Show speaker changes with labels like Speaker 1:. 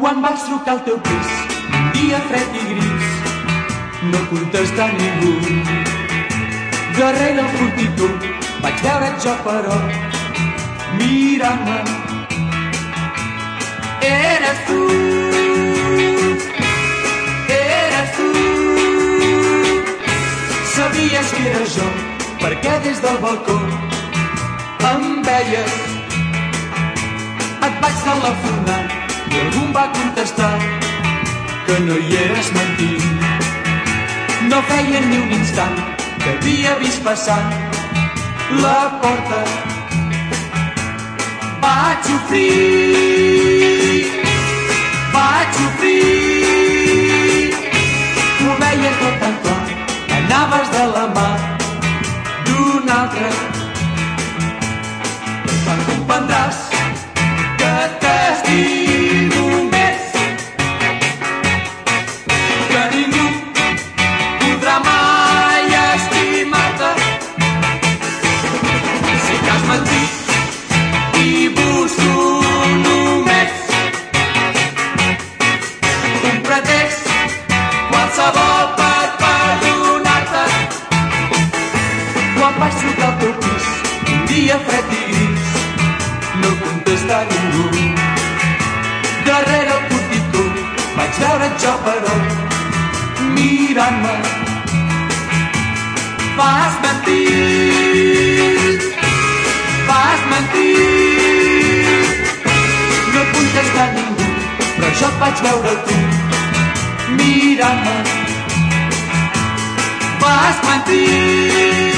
Speaker 1: Quan vaig trucar al teu pis, un dia fred i gris, no contesta ningú. Darrere el portitó vaig veure jo, però, mirant-me. Eres tu, eres tu. Sabies que era jo, perquè des del balcó em veies. Et vaig telefonar i algú em va contestar que no hi eres mentint. No feia ni un instant que havia vist passar la porta. Vaig ofrir, vaig ofrir. Ho veia tot tan clar, anaves de la mà d'un altre. Trucar al teu pis, un dia fred i gris, no contesta ningú. Darrere el porticó vaig veure jo, però, mirant-me. Vas mentir, vas mentir. No contesta ningú, però jo et vaig veure tu, mirant-me. Vas mentir.